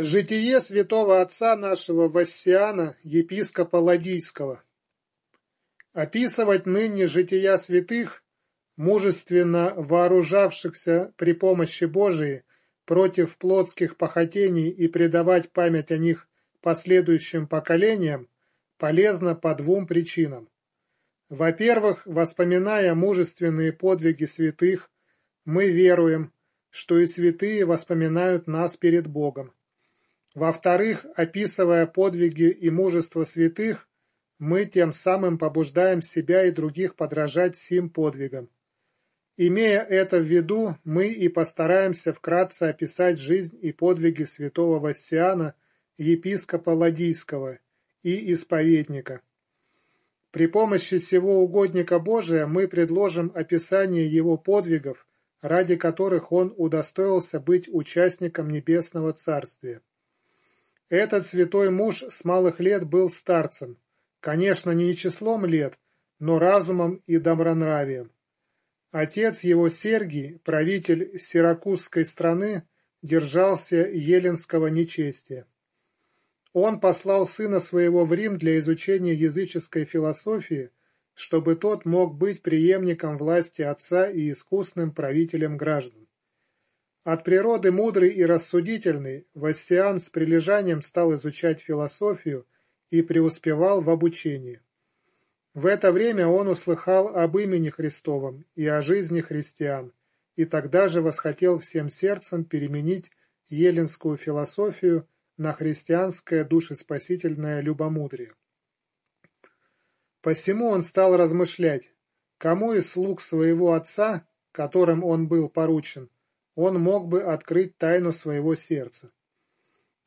Житие святого отца нашего Вассиана, епископа Ладийского. Описывать ныне жития святых, мужественно вооружавшихся при помощи Божией против плотских похотений и предавать память о них последующим поколениям, полезно по двум причинам. Во-первых, воспоминая мужественные подвиги святых, мы веруем, что и святые воспоминают нас перед Богом. Во-вторых, описывая подвиги и мужество святых, мы тем самым побуждаем себя и других подражать сим подвигам. Имея это в виду, мы и постараемся вкратце описать жизнь и подвиги святого Вассиана, епископа Ладийского и исповедника. При помощи сего угодника Божия мы предложим описание его подвигов, ради которых он удостоился быть участником Небесного Царствия. Этот святой муж с малых лет был старцем, конечно, не числом лет, но разумом и добронравием. Отец его Сергий, правитель сиракузской страны, держался еленского нечестия. Он послал сына своего в Рим для изучения языческой философии, чтобы тот мог быть преемником власти отца и искусным правителем граждан. От природы мудрый и рассудительный, Вассиан с прилежанием стал изучать философию и преуспевал в обучении. В это время он услыхал об имени Христовом и о жизни христиан, и тогда же восхотел всем сердцем переменить еленскую философию на христианское душеспасительное любомудрие. Посему он стал размышлять, кому из слуг своего отца, которым он был поручен, он мог бы открыть тайну своего сердца.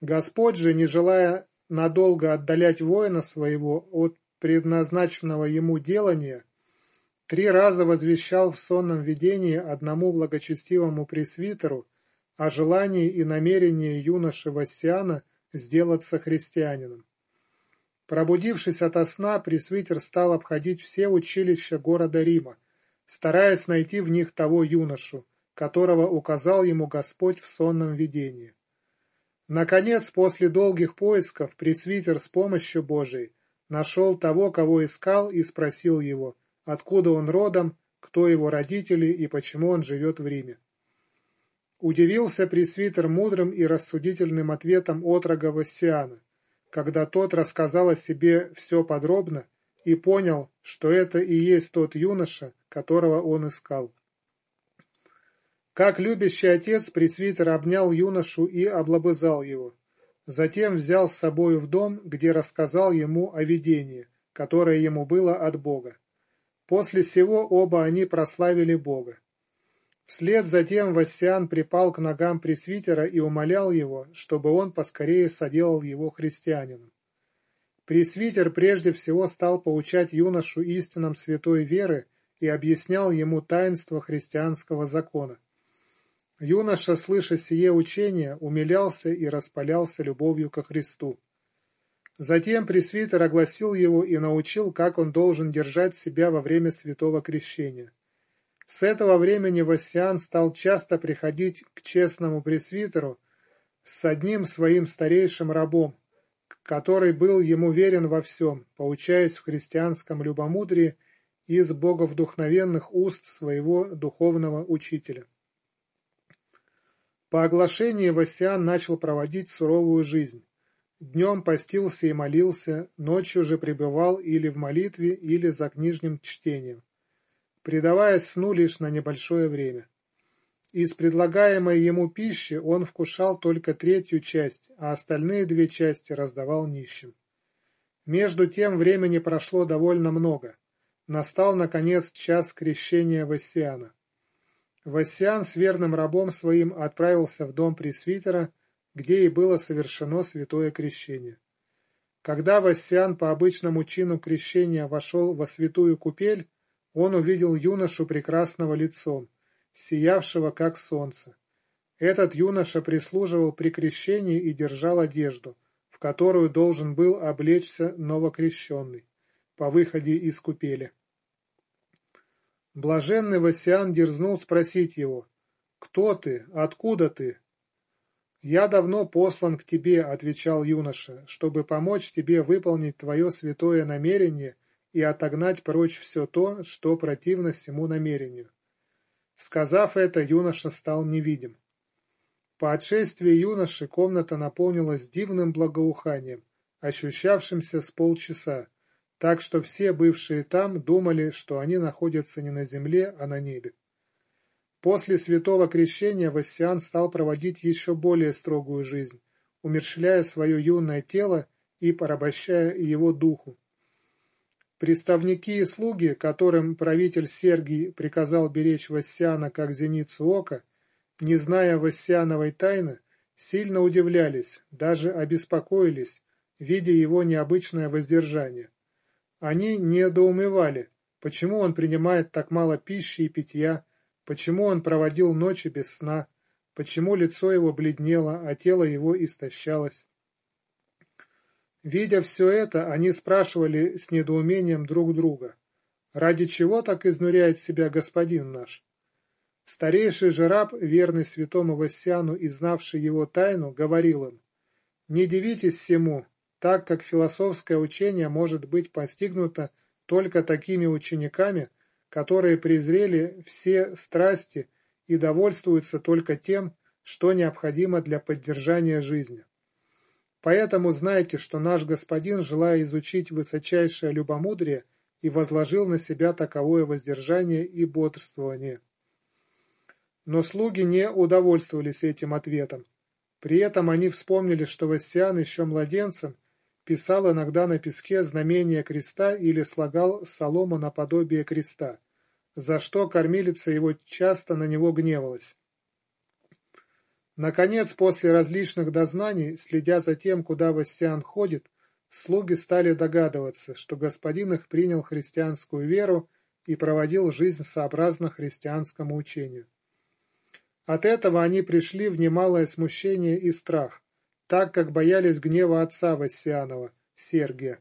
Господь же, не желая надолго отдалять воина своего от предназначенного ему делания, три раза возвещал в сонном видении одному благочестивому пресвитеру о желании и намерении юноши Вассиана сделаться христианином. Пробудившись ото сна, пресвитер стал обходить все училища города Рима, стараясь найти в них того юношу, которого указал ему Господь в сонном видении. Наконец, после долгих поисков, пресвитер с помощью Божией нашел того, кого искал, и спросил его, откуда он родом, кто его родители и почему он живет в Риме. Удивился пресвитер мудрым и рассудительным ответом отрога Вассиана, когда тот рассказал о себе все подробно и понял, что это и есть тот юноша, которого он искал. Как любящий отец, пресвитер обнял юношу и облобызал его. Затем взял с собою в дом, где рассказал ему о видении, которое ему было от Бога. После сего оба они прославили Бога. Вслед затем Вассиан припал к ногам пресвитера и умолял его, чтобы он поскорее соделал его христианином. Пресвитер прежде всего стал поучать юношу истинам святой веры и объяснял ему таинство христианского закона. Юноша, слыша сие учение, умилялся и распалялся любовью ко Христу. Затем пресвитер огласил его и научил, как он должен держать себя во время святого крещения. С этого времени Вассиан стал часто приходить к честному пресвитеру с одним своим старейшим рабом, который был ему верен во всем, поучаясь в христианском любомудрии из боговдухновенных уст своего духовного учителя. По оглашении Васян начал проводить суровую жизнь. Днем постился и молился, ночью же пребывал или в молитве, или за книжным чтением, предаваясь сну лишь на небольшое время. Из предлагаемой ему пищи он вкушал только третью часть, а остальные две части раздавал нищим. Между тем времени прошло довольно много. Настал, наконец, час крещения Вассиана. Вассиан с верным рабом своим отправился в дом пресвитера, где и было совершено святое крещение. Когда Вассиан по обычному чину крещения вошел во святую купель, он увидел юношу прекрасного лицом, сиявшего как солнце. Этот юноша прислуживал при крещении и держал одежду, в которую должен был облечься новокрещенный по выходе из купели. Блаженный Васиан дерзнул спросить его, «Кто ты? Откуда ты?» «Я давно послан к тебе», — отвечал юноша, «чтобы помочь тебе выполнить твое святое намерение и отогнать прочь все то, что противно всему намерению». Сказав это, юноша стал невидим. По отшествии юноши комната наполнилась дивным благоуханием, ощущавшимся с полчаса, так что все бывшие там думали, что они находятся не на земле, а на небе. После святого крещения Вассиан стал проводить еще более строгую жизнь, умерщвляя свое юное тело и порабощая его духу. Представники и слуги, которым правитель Сергий приказал беречь Вассиана как зеницу ока, не зная Вассиановой тайны, сильно удивлялись, даже обеспокоились, видя его необычное воздержание. Они недоумевали, почему он принимает так мало пищи и питья, Почему он проводил ночи без сна? Почему лицо его бледнело, а тело его истощалось? Видя все это, они спрашивали с недоумением друг друга, «Ради чего так изнуряет себя господин наш?» Старейший же раб, верный святому Вассиану и знавший его тайну, говорил им, «Не дивитесь всему, так как философское учение может быть постигнуто только такими учениками, которые презрели все страсти и довольствуются только тем, что необходимо для поддержания жизни. Поэтому знайте, что наш Господин, желая изучить высочайшее любомудрие, и возложил на себя таковое воздержание и бодрствование. Но слуги не удовольствовались этим ответом. При этом они вспомнили, что Вассиан еще младенцем писал иногда на песке знамение креста или слагал солому наподобие креста, за что кормилица его часто на него гневалась. Наконец, после различных дознаний, следя за тем, куда Вассиан ходит, слуги стали догадываться, что господин их принял христианскую веру и проводил жизнь сообразно христианскому учению. От этого они пришли в немалое смущение и страх, так как боялись гнева отца Вассианова, Сергия.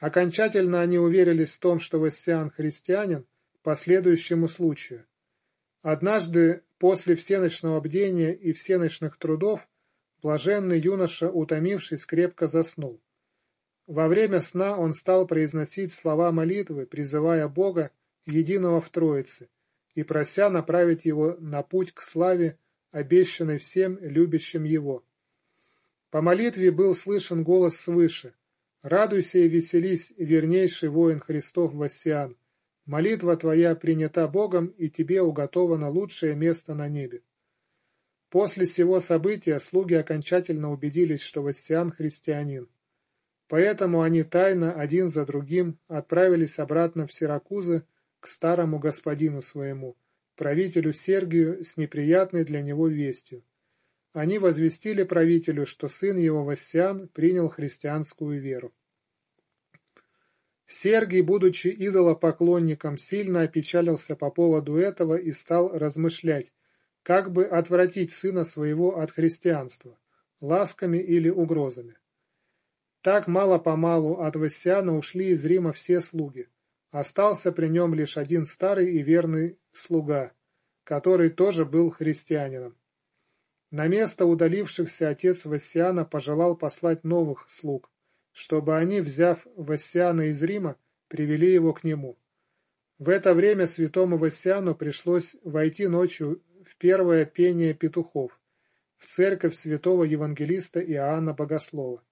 Окончательно они уверились в том, что Вассиан христианин по следующему случаю. Однажды, после всеночного бдения и всеночных трудов, блаженный юноша, утомившись, крепко заснул. Во время сна он стал произносить слова молитвы, призывая Бога, единого в Троице, и прося направить его на путь к славе, обещанной всем любящим его. По молитве был слышен голос свыше. «Радуйся и веселись, вернейший воин Христов Вассиан! Молитва твоя принята Богом, и тебе уготовано лучшее место на небе». После сего события слуги окончательно убедились, что Вассиан христианин. Поэтому они тайно, один за другим, отправились обратно в Сиракузы к старому господину своему, правителю Сергию, с неприятной для него вестью. Они возвестили правителю, что сын его Вассиан принял христианскую веру. Сергий, будучи идолопоклонником, сильно опечалился по поводу этого и стал размышлять, как бы отвратить сына своего от христианства, ласками или угрозами. Так мало-помалу от Вассиана ушли из Рима все слуги. Остался при нем лишь один старый и верный слуга, который тоже был христианином. На место удалившихся отец Вассиана пожелал послать новых слуг, чтобы они, взяв Вассиана из Рима, привели его к нему. В это время святому Вассиану пришлось войти ночью в первое пение петухов, в церковь святого евангелиста Иоанна Богослова.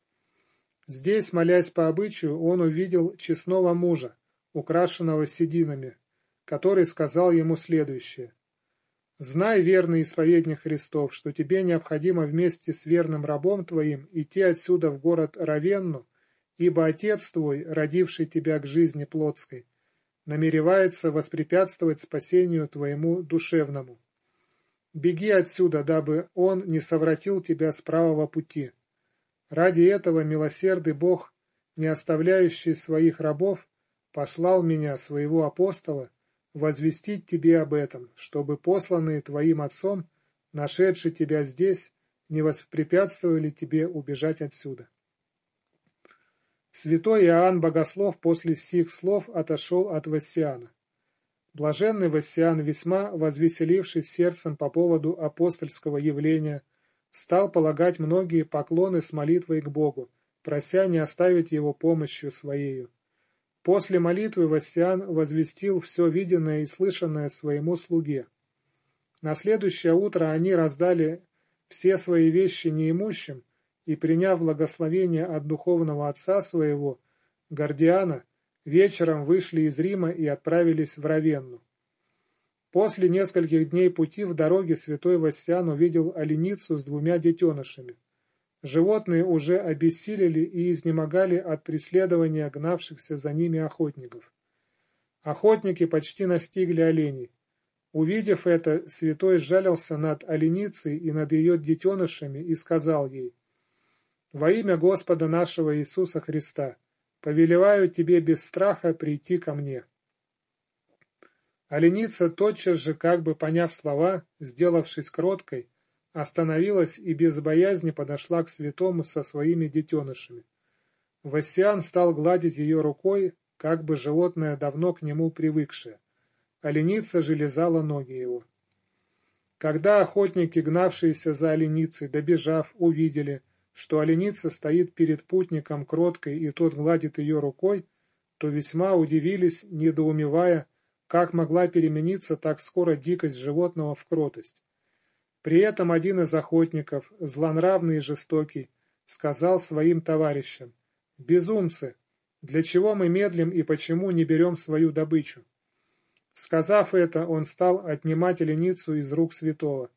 Здесь, молясь по обычаю, он увидел честного мужа, украшенного сединами, который сказал ему следующее. Знай, верный исповедник Христов, что тебе необходимо вместе с верным рабом твоим идти отсюда в город Равенну, ибо отец твой, родивший тебя к жизни плотской, намеревается воспрепятствовать спасению твоему душевному. Беги отсюда, дабы он не совратил тебя с правого пути. Ради этого милосердный Бог, не оставляющий своих рабов, послал меня, своего апостола, возвестить тебе об этом, чтобы посланные твоим отцом, нашедшие тебя здесь, не воспрепятствовали тебе убежать отсюда. Святой Иоанн Богослов после сих слов отошел от Вассиана. Блаженный Вассиан, весьма возвеселившись сердцем по поводу апостольского явления, стал полагать многие поклоны с молитвой к Богу, прося не оставить его помощью своею. После молитвы Васян возвестил все виденное и слышанное своему слуге. На следующее утро они раздали все свои вещи неимущим и, приняв благословение от духовного отца своего, Гордиана, вечером вышли из Рима и отправились в Равенну. После нескольких дней пути в дороге святой Васян увидел оленицу с двумя детенышами. Животные уже обессилели и изнемогали от преследования гнавшихся за ними охотников. Охотники почти настигли оленей. Увидев это, святой сжалился над оленицей и над ее детенышами и сказал ей, «Во имя Господа нашего Иисуса Христа, повелеваю тебе без страха прийти ко мне». Оленица тотчас же, как бы поняв слова, сделавшись кроткой, остановилась и без боязни подошла к святому со своими детенышами. Васян стал гладить ее рукой, как бы животное давно к нему привыкшее. Оленица же лизала ноги его. Когда охотники, гнавшиеся за оленицей, добежав, увидели, что оленица стоит перед путником кроткой и тот гладит ее рукой, то весьма удивились, недоумевая, как могла перемениться так скоро дикость животного в кротость. При этом один из охотников, злонравный и жестокий, сказал своим товарищам, «Безумцы! Для чего мы медлим и почему не берем свою добычу?» Сказав это, он стал отнимать леницу из рук святого.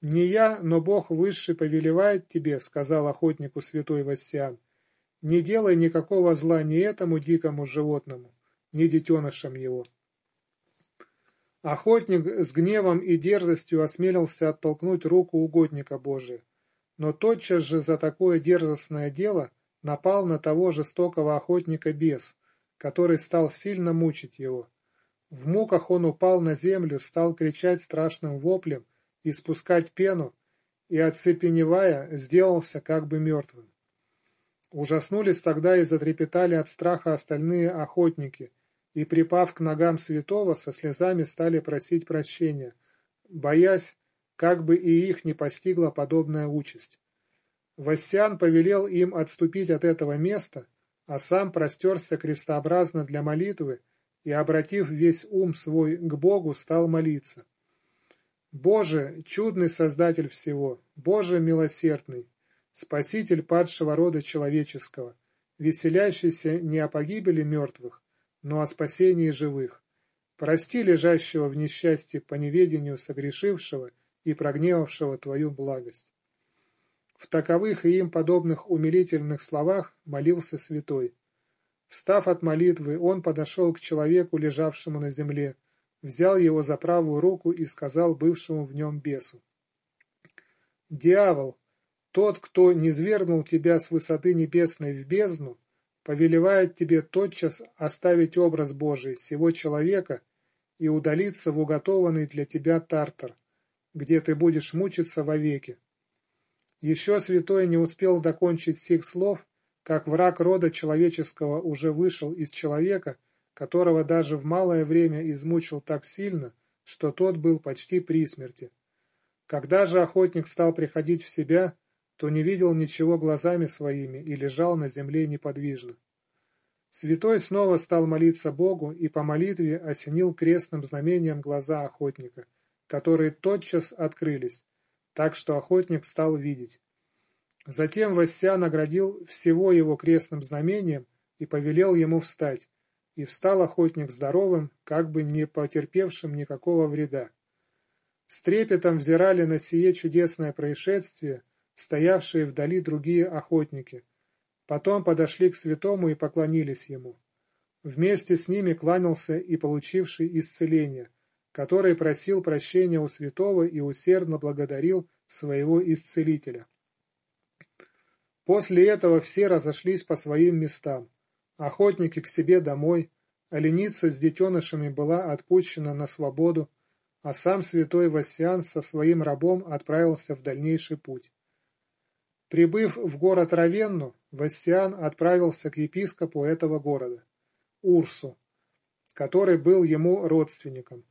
«Не я, но Бог Высший повелевает тебе», — сказал охотнику святой Вассиан. «Не делай никакого зла ни этому дикому животному, ни детенышам его». Охотник с гневом и дерзостью осмелился оттолкнуть руку угодника Божия, но тотчас же за такое дерзостное дело напал на того жестокого охотника бес, который стал сильно мучить его. В муках он упал на землю, стал кричать страшным воплем, испускать пену, и, оцепеневая, сделался как бы мертвым. Ужаснулись тогда и затрепетали от страха остальные охотники — и, припав к ногам святого, со слезами стали просить прощения, боясь, как бы и их не постигла подобная участь. Вассян повелел им отступить от этого места, а сам простерся крестообразно для молитвы и, обратив весь ум свой к Богу, стал молиться. «Боже, чудный Создатель всего, Боже милосердный, Спаситель падшего рода человеческого, веселящийся не о погибели мертвых, но о спасении живых. Прости лежащего в несчастье по неведению согрешившего и прогневавшего Твою благость. В таковых и им подобных умилительных словах молился святой. Встав от молитвы, он подошел к человеку, лежавшему на земле, взял его за правую руку и сказал бывшему в нем бесу. «Дьявол, тот, кто низвергнул тебя с высоты небесной в бездну, повелевает тебе тотчас оставить образ Божий, всего человека, и удалиться в уготованный для тебя Тартар, где ты будешь мучиться вовеки. Еще святой не успел докончить сих слов, как враг рода человеческого уже вышел из человека, которого даже в малое время измучил так сильно, что тот был почти при смерти. Когда же охотник стал приходить в себя, то не видел ничего глазами своими и лежал на земле неподвижно. Святой снова стал молиться Богу и по молитве осенил крестным знамением глаза охотника, которые тотчас открылись, так что охотник стал видеть. Затем Вася наградил всего его крестным знамением и повелел ему встать, и встал охотник здоровым, как бы не потерпевшим никакого вреда. С трепетом взирали на сие чудесное происшествие, стоявшие вдали другие охотники. Потом подошли к святому и поклонились ему. Вместе с ними кланялся и получивший исцеление, который просил прощения у святого и усердно благодарил своего исцелителя. После этого все разошлись по своим местам. Охотники к себе домой, оленица с детенышами была отпущена на свободу, а сам святой Васян со своим рабом отправился в дальнейший путь. Прибыв в город Равенну, Вассиан отправился к епископу этого города, Урсу, который был ему родственником.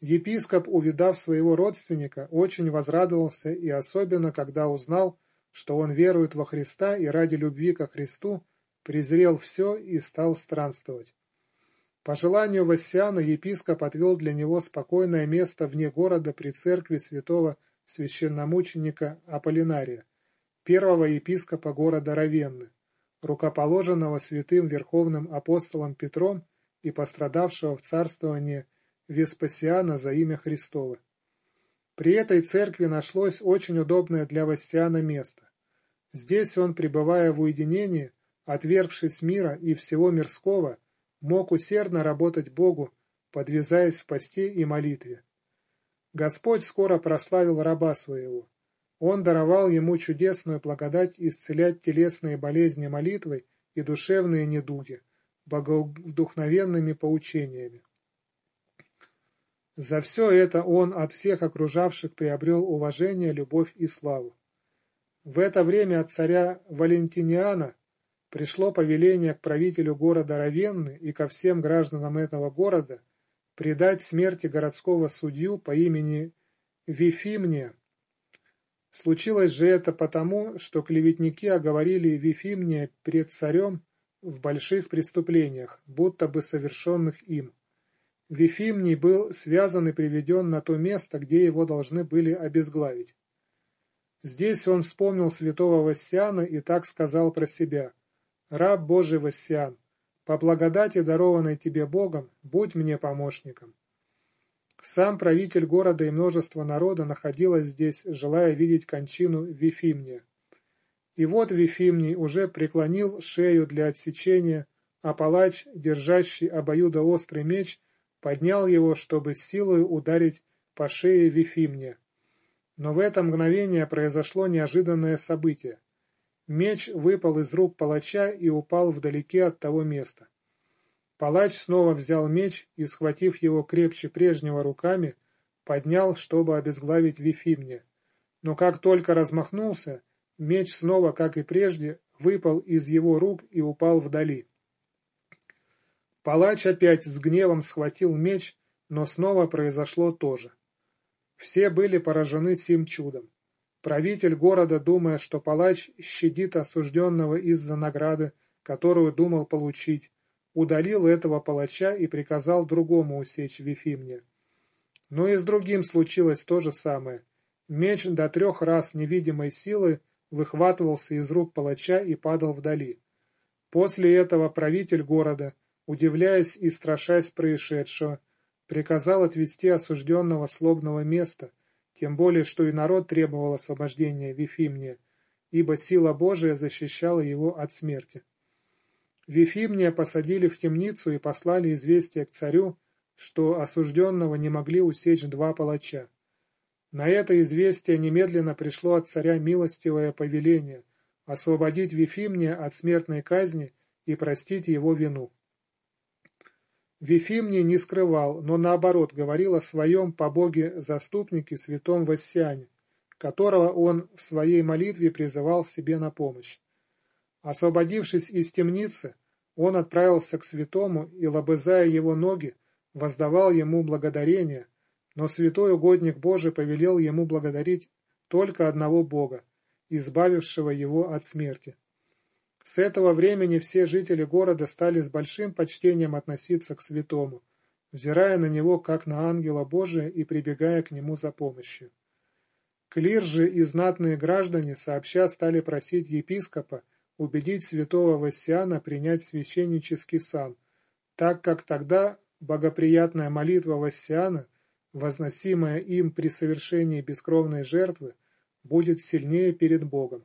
Епископ, увидав своего родственника, очень возрадовался и особенно, когда узнал, что он верует во Христа и ради любви ко Христу презрел все и стал странствовать. По желанию Вассиана епископ отвел для него спокойное место вне города при церкви святого священномученика Аполлинария, первого епископа города Равенны, рукоположенного святым верховным апостолом Петром и пострадавшего в царствовании Веспасиана за имя Христово. При этой церкви нашлось очень удобное для Вассиана место. Здесь он, пребывая в уединении, отвергшись мира и всего мирского, мог усердно работать Богу, подвязаясь в посте и молитве. Господь скоро прославил раба своего. Он даровал ему чудесную благодать исцелять телесные болезни молитвой и душевные недуги, боговдухновенными поучениями. За все это он от всех окружавших приобрел уважение, любовь и славу. В это время от царя Валентиниана пришло повеление к правителю города Равенны и ко всем гражданам этого города предать смерти городского судью по имени Вифимния. Случилось же это потому, что клеветники оговорили Вифимния пред царем в больших преступлениях, будто бы совершенных им. Вифимний был связан и приведен на то место, где его должны были обезглавить. Здесь он вспомнил святого Вассиана и так сказал про себя – Раб Божий Вассиан, по благодати, дарованной тебе Богом, будь мне помощником. Сам правитель города и множество народа находилось здесь, желая видеть кончину Вифимния. И вот Вифимний уже преклонил шею для отсечения, а палач, держащий обоюдоострый меч, поднял его, чтобы с силой ударить по шее Вифимния. Но в это мгновение произошло неожиданное событие. Меч выпал из рук палача и упал вдалеке от того места. Палач снова взял меч и, схватив его крепче прежнего руками, поднял, чтобы обезглавить Вифимне. Но как только размахнулся, меч снова, как и прежде, выпал из его рук и упал вдали. Палач опять с гневом схватил меч, но снова произошло то же. Все были поражены сим чудом. Правитель города, думая, что палач щадит осужденного из-за награды, которую думал получить, удалил этого палача и приказал другому усечь Вифимне. Но и с другим случилось то же самое. Меч до трех раз невидимой силы выхватывался из рук палача и падал вдали. После этого правитель города, удивляясь и страшась происшедшего, приказал отвести осужденного с лобного места – тем более, что и народ требовал освобождения Вифимния, ибо сила Божия защищала его от смерти. Вифимния посадили в темницу и послали известие к царю, что осужденного не могли усечь два палача. На это известие немедленно пришло от царя милостивое повеление освободить Вифимния от смертной казни и простить его вину. Вифимний не скрывал, но наоборот говорил о своем по Боге заступнике святом Вассиане, которого он в своей молитве призывал себе на помощь. Освободившись из темницы, он отправился к святому и, лобызая его ноги, воздавал ему благодарение, но святой угодник Божий повелел ему благодарить только одного Бога, избавившего его от смерти. С этого времени все жители города стали с большим почтением относиться к святому, взирая на него как на ангела Божия и прибегая к нему за помощью. Клир же и знатные граждане сообща стали просить епископа убедить святого Вассиана принять священнический сан, так как тогда богоприятная молитва Вассиана, возносимая им при совершении бескровной жертвы, будет сильнее перед Богом.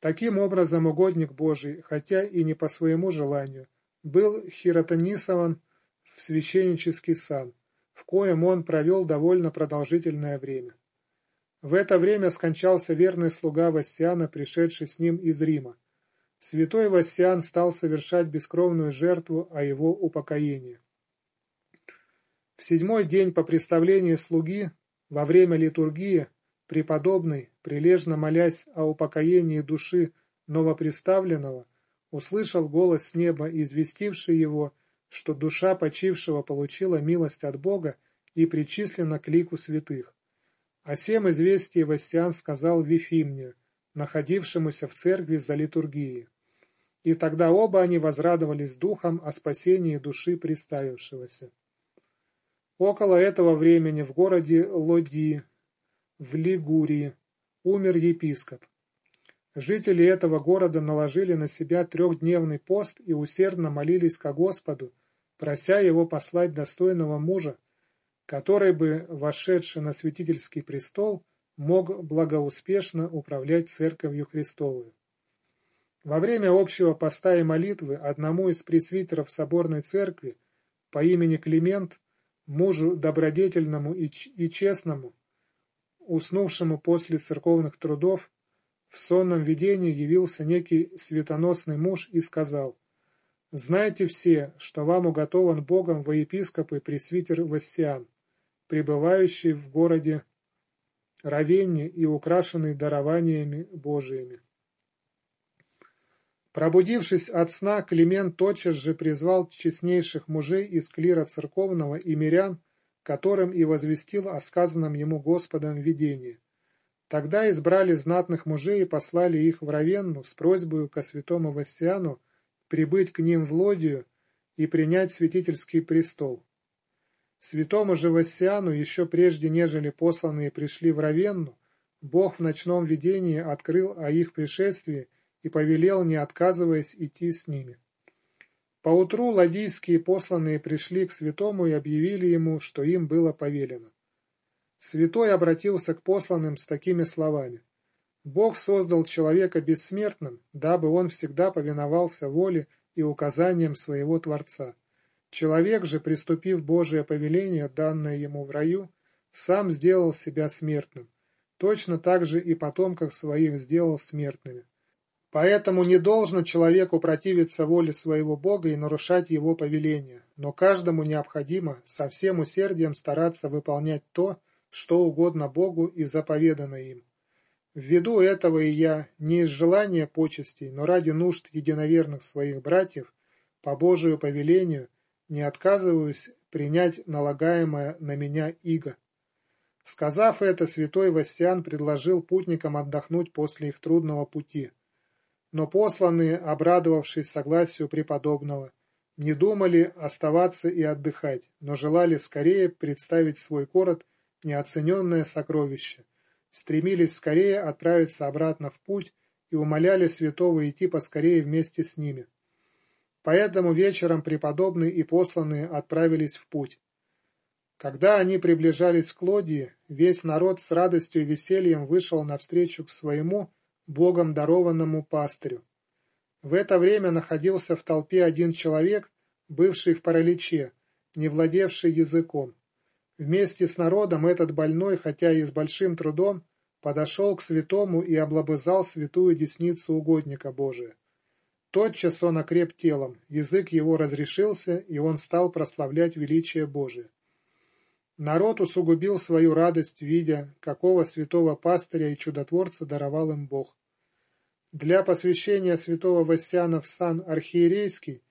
Таким образом, угодник Божий, хотя и не по своему желанию, был хиротонисован в священнический сан, в коем он провел довольно продолжительное время. В это время скончался верный слуга Вассиана, пришедший с ним из Рима. Святой Вассиан стал совершать бескровную жертву о его упокоении. В седьмой день по представлении слуги, во время литургии, Преподобный, прилежно молясь о упокоении души новоприставленного, услышал голос с неба, известивший его, что душа почившего получила милость от Бога и причислено к лику святых. О сем известии Вассиан сказал Вифимне, находившемуся в церкви за литургией. И тогда оба они возрадовались духом о спасении души приставившегося. Около этого времени в городе Лоди, в Лигурии, умер епископ. Жители этого города наложили на себя трехдневный пост и усердно молились ко Господу, прося его послать достойного мужа, который бы, вошедший на святительский престол, мог благоуспешно управлять Церковью Христовую. Во время общего поста и молитвы одному из пресвитеров соборной церкви по имени Климент, мужу добродетельному и, и честному, уснувшему после церковных трудов, в сонном видении явился некий светоносный муж и сказал, «Знайте все, что вам уготован Богом во епископы пресвитер Вассиан, пребывающий в городе Равенне и украшенный дарованиями Божиими». Пробудившись от сна, Климент тотчас же призвал честнейших мужей из клира церковного и мирян, которым и возвестил о сказанном ему Господом видении. Тогда избрали знатных мужей и послали их в Равенну с просьбой ко святому Вассиану прибыть к ним в Лодию и принять святительский престол. Святому же Вассиану, еще прежде нежели посланные пришли в Равенну, Бог в ночном видении открыл о их пришествии и повелел, не отказываясь, идти с ними. Поутру ладийские посланные пришли к святому и объявили ему, что им было повелено. Святой обратился к посланным с такими словами. Бог создал человека бессмертным, дабы он всегда повиновался воле и указаниям своего Творца. Человек же, приступив Божие повеление, данное ему в раю, сам сделал себя смертным. Точно так же и потомков своих сделал смертными. Поэтому не должно человеку противиться воле своего Бога и нарушать его повеления, но каждому необходимо со всем усердием стараться выполнять то, что угодно Богу и заповедано им. Ввиду этого и я, не из желания почестей, но ради нужд единоверных своих братьев, по Божию повелению, не отказываюсь принять налагаемое на меня иго. Сказав это, святой Вассиан предложил путникам отдохнуть после их трудного пути. Но посланные, обрадовавшись согласию преподобного, не думали оставаться и отдыхать, но желали скорее представить свой город неоцененное сокровище, стремились скорее отправиться обратно в путь и умоляли святого идти поскорее вместе с ними. Поэтому вечером преподобные и посланные отправились в путь. Когда они приближались к Лодии, весь народ с радостью и весельем вышел навстречу к своему, Богом дарованному пастырю. В это время находился в толпе один человек, бывший в параличе, не владевший языком. Вместе с народом этот больной, хотя и с большим трудом, подошел к святому и облобызал святую десницу угодника Божия. Тотчас он окреп телом, язык его разрешился, и он стал прославлять величие Божие. Народ усугубил свою радость, видя, какого святого пастыря и чудотворца даровал им Бог. Для посвящения святого Вассяна в сан архиерейский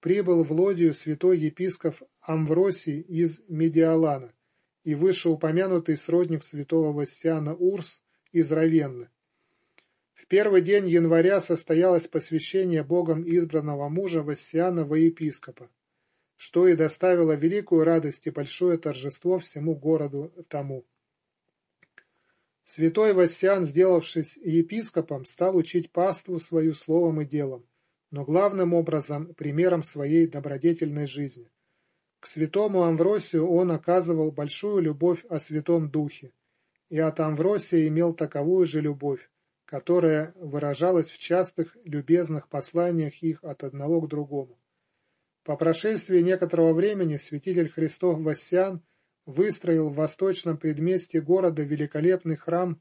прибыл в Лодию святой епископ Амвросий из Медиалана и вышеупомянутый сродник святого Вассиана Урс из Равенны. В первый день января состоялось посвящение Богом избранного мужа Вассиана во епископа, что и доставило великую радость и большое торжество всему городу тому. Святой Вассиан, сделавшись епископом, стал учить паству свою словом и делом, но главным образом примером своей добродетельной жизни. К святому Амвросию он оказывал большую любовь о Святом Духе, и от Амвросия имел таковую же любовь, которая выражалась в частых любезных посланиях их от одного к другому. По прошествии некоторого времени святитель Христов Вассиан выстроил в восточном предместье города великолепный храм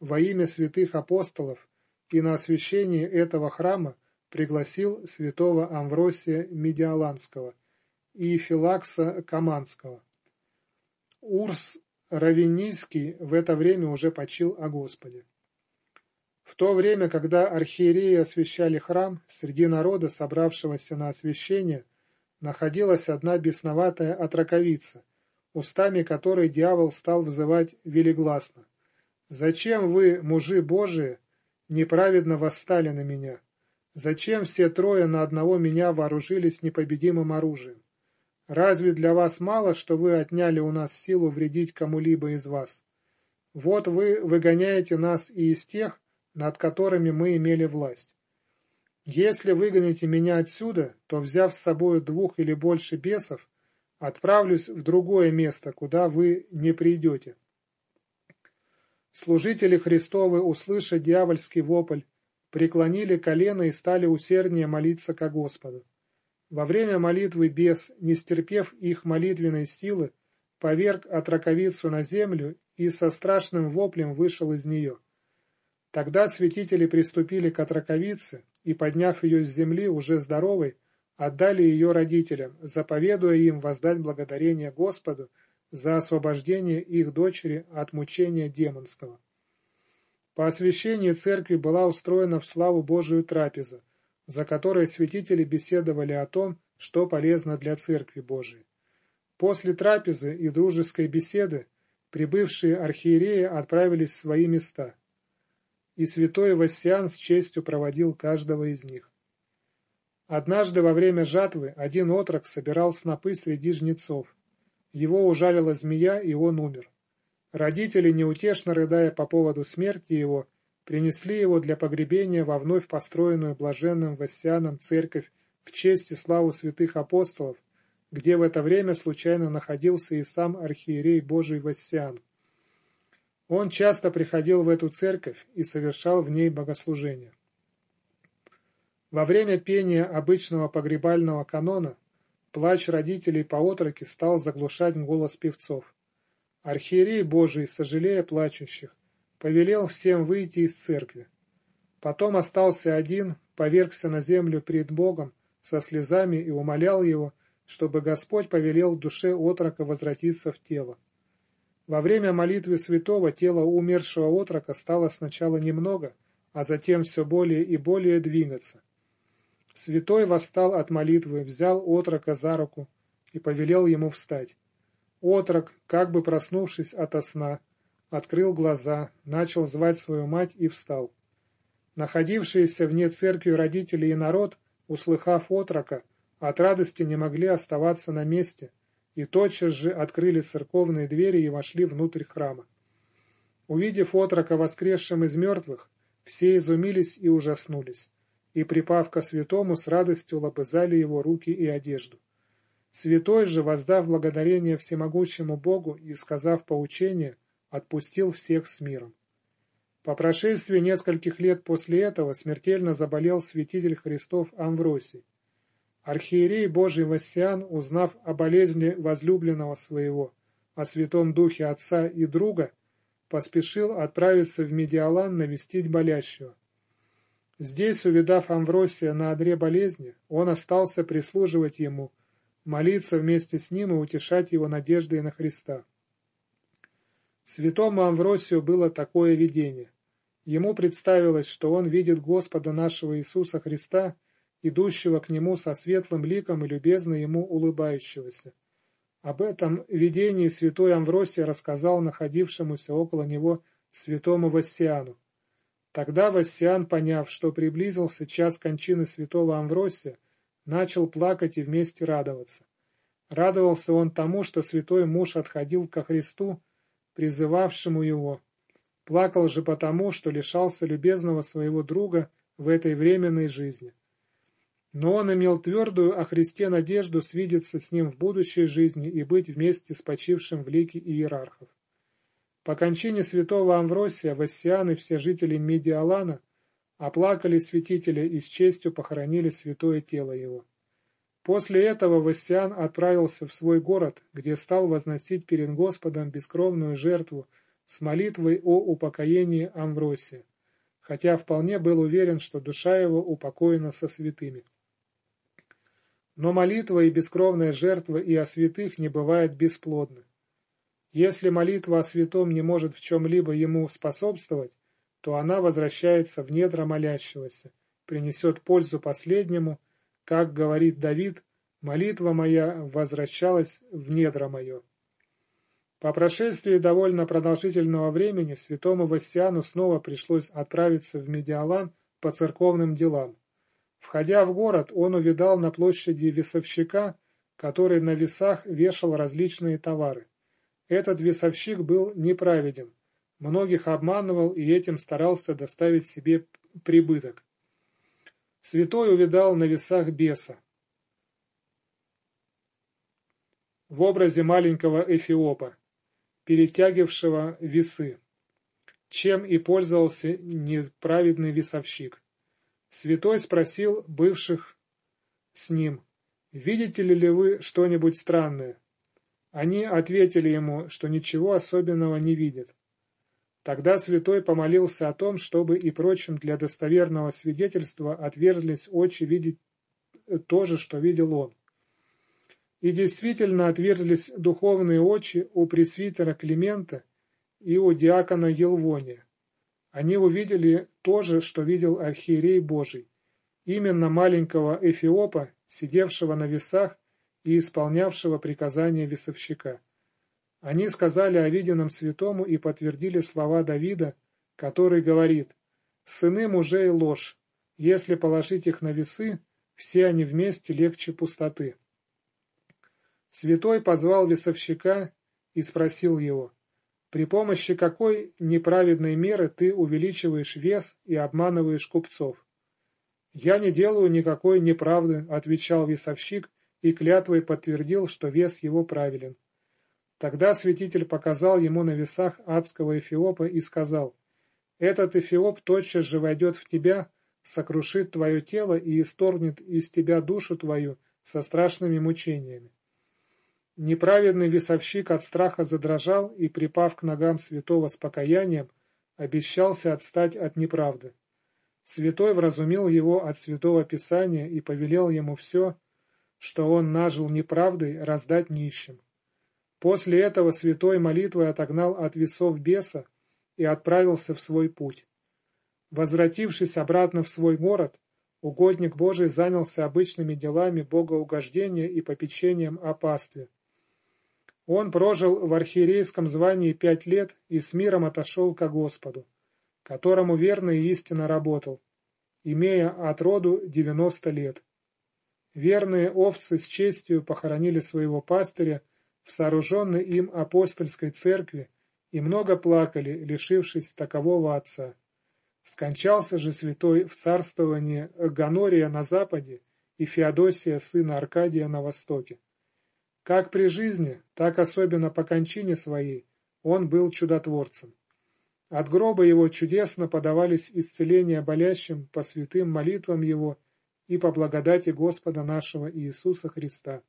во имя святых апостолов, и на освящение этого храма пригласил святого Амвросия Медиаланского и Филакса Каманского. Урс Равенийский в это время уже почил о Господе. В то время, когда архиереи освящали храм, среди народа, собравшегося на освящение, находилась одна бесноватая отраковица, устами которой дьявол стал взывать велигласно. «Зачем вы, мужи Божии, неправедно восстали на меня? Зачем все трое на одного меня вооружились непобедимым оружием? Разве для вас мало, что вы отняли у нас силу вредить кому-либо из вас? Вот вы выгоняете нас и из тех, над которыми мы имели власть. Если выгоните меня отсюда, то, взяв с собой двух или больше бесов, отправлюсь в другое место, куда вы не придете. Служители Христовы, услыша дьявольский вопль, преклонили колено и стали усерднее молиться ко Господу. Во время молитвы бес, не стерпев их молитвенной силы, поверг отраковицу на землю и со страшным воплем вышел из нее. Тогда святители приступили к отраковице и, подняв ее с земли, уже здоровой, отдали ее родителям, заповедуя им воздать благодарение Господу за освобождение их дочери от мучения демонского. По освящении церкви была устроена в славу Божию трапеза, за которой святители беседовали о том, что полезно для церкви Божией. После трапезы и дружеской беседы прибывшие архиереи отправились в свои места, и святой Вассиан с честью проводил каждого из них. Однажды во время жатвы один отрок собирал снопы среди жнецов, его ужалила змея, и он умер. Родители, неутешно рыдая по поводу смерти его, принесли его для погребения во вновь построенную блаженным Вассианом церковь в честь и славу святых апостолов, где в это время случайно находился и сам архиерей Божий Вассиан. Он часто приходил в эту церковь и совершал в ней богослужения. Во время пения обычного погребального канона Плач родителей по отроке стал заглушать голос певцов. Архиерей Божий, сожалея плачущих, повелел всем выйти из церкви. Потом остался один, повергся на землю пред Богом со слезами и умолял его, чтобы Господь повелел душе отрока возвратиться в тело. Во время молитвы святого тело умершего отрока стало сначала немного, а затем все более и более двигаться. Святой восстал от молитвы, взял отрока за руку и повелел ему встать. Отрок, как бы проснувшись ото сна, открыл глаза, начал звать свою мать и встал. Находившиеся вне церкви родители и народ, услыхав отрока, от радости не могли оставаться на месте, и тотчас же открыли церковные двери и вошли внутрь храма. Увидев отрока воскресшим из мертвых, все изумились и ужаснулись и, припав ко святому, с радостью лобызали его руки и одежду. Святой же, воздав благодарение всемогущему Богу и сказав поучение, отпустил всех с миром. По прошествии нескольких лет после этого смертельно заболел святитель Христов Амвросий. Архиерей Божий Вассиан, узнав о болезни возлюбленного своего, о святом духе отца и друга, поспешил отправиться в Медиалан навестить болящего. Здесь, увидав Амвросия на одре болезни, он остался прислуживать ему, молиться вместе с ним и утешать его надеждой на Христа. Святому Амвросию было такое видение. Ему представилось, что он видит Господа нашего Иисуса Христа, идущего к нему со светлым ликом и любезно ему улыбающегося. Об этом видении святой Амвросий рассказал находившемуся около него святому Вассиану. Тогда Вассиан, поняв, что приблизился час кончины святого Амвросия, начал плакать и вместе радоваться. Радовался он тому, что святой муж отходил ко Христу, призывавшему его. Плакал же потому, что лишался любезного своего друга в этой временной жизни. Но он имел твердую о Христе надежду свидеться с ним в будущей жизни и быть вместе с почившим в лике иерархов. По кончине святого Амвросия Вассиан и все жители Медиалана оплакали святителя и с честью похоронили святое тело его. После этого Вассиан отправился в свой город, где стал возносить перед Господом бескровную жертву с молитвой о упокоении Амвросия, хотя вполне был уверен, что душа его упокоена со святыми. Но молитва и бескровная жертва и о святых не бывает бесплодны. Если молитва о святом не может в чем-либо ему способствовать, то она возвращается в недра молящегося, принесет пользу последнему, как говорит Давид, молитва моя возвращалась в недра мое. По прошествии довольно продолжительного времени святому Вассиану снова пришлось отправиться в Медиалан по церковным делам. Входя в город, он увидал на площади весовщика, который на весах вешал различные товары. Этот весовщик был неправеден, многих обманывал и этим старался доставить себе прибыток. Святой увидал на весах беса. В образе маленького эфиопа, перетягившего весы, чем и пользовался неправедный весовщик. Святой спросил бывших с ним, «Видите ли вы что-нибудь странное?» Они ответили ему, что ничего особенного не видят. Тогда святой помолился о том, чтобы и прочим для достоверного свидетельства отверзлись очи видеть то же, что видел он. И действительно отверзлись духовные очи у пресвитера Климента и у диакона Елвония. Они увидели то же, что видел архиерей Божий, именно маленького Эфиопа, сидевшего на весах и исполнявшего приказания весовщика. Они сказали о виденном святому и подтвердили слова Давида, который говорит «Сыны мужей ложь, если положить их на весы, все они вместе легче пустоты». Святой позвал весовщика и спросил его при помощи какой неправедной меры ты увеличиваешь вес и обманываешь купцов? «Я не делаю никакой неправды», — отвечал весовщик и клятвой подтвердил, что вес его правилен. Тогда святитель показал ему на весах адского эфиопа и сказал, «Этот эфиоп тотчас же войдет в тебя, сокрушит твое тело и исторгнет из тебя душу твою со страшными мучениями. Неправедный весовщик от страха задрожал и, припав к ногам святого с покаянием, обещался отстать от неправды. Святой вразумил его от святого Писания и повелел ему все, что он нажил неправдой, раздать нищим. После этого святой молитвой отогнал от весов беса и отправился в свой путь. Возвратившись обратно в свой город, угодник Божий занялся обычными делами богоугождения и попечением о пастве. Он прожил в архиерейском звании пять лет и с миром отошел ко Господу, которому верно и истинно работал, имея от роду девяносто лет. Верные овцы с честью похоронили своего пастыря в сооруженной им апостольской церкви и много плакали, лишившись такового отца. Скончался же святой в царствовании Ганория на западе и Феодосия сына Аркадия на востоке. Как при жизни, так особенно по кончине своей, он был чудотворцем. От гроба его чудесно подавались исцеления болящим по святым молитвам его и по благодати Господа нашего Иисуса Христа,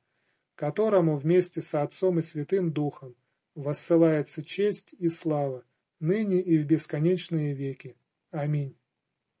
которому вместе с Отцом и Святым Духом воссылается честь и слава, ныне и в бесконечные веки. Аминь.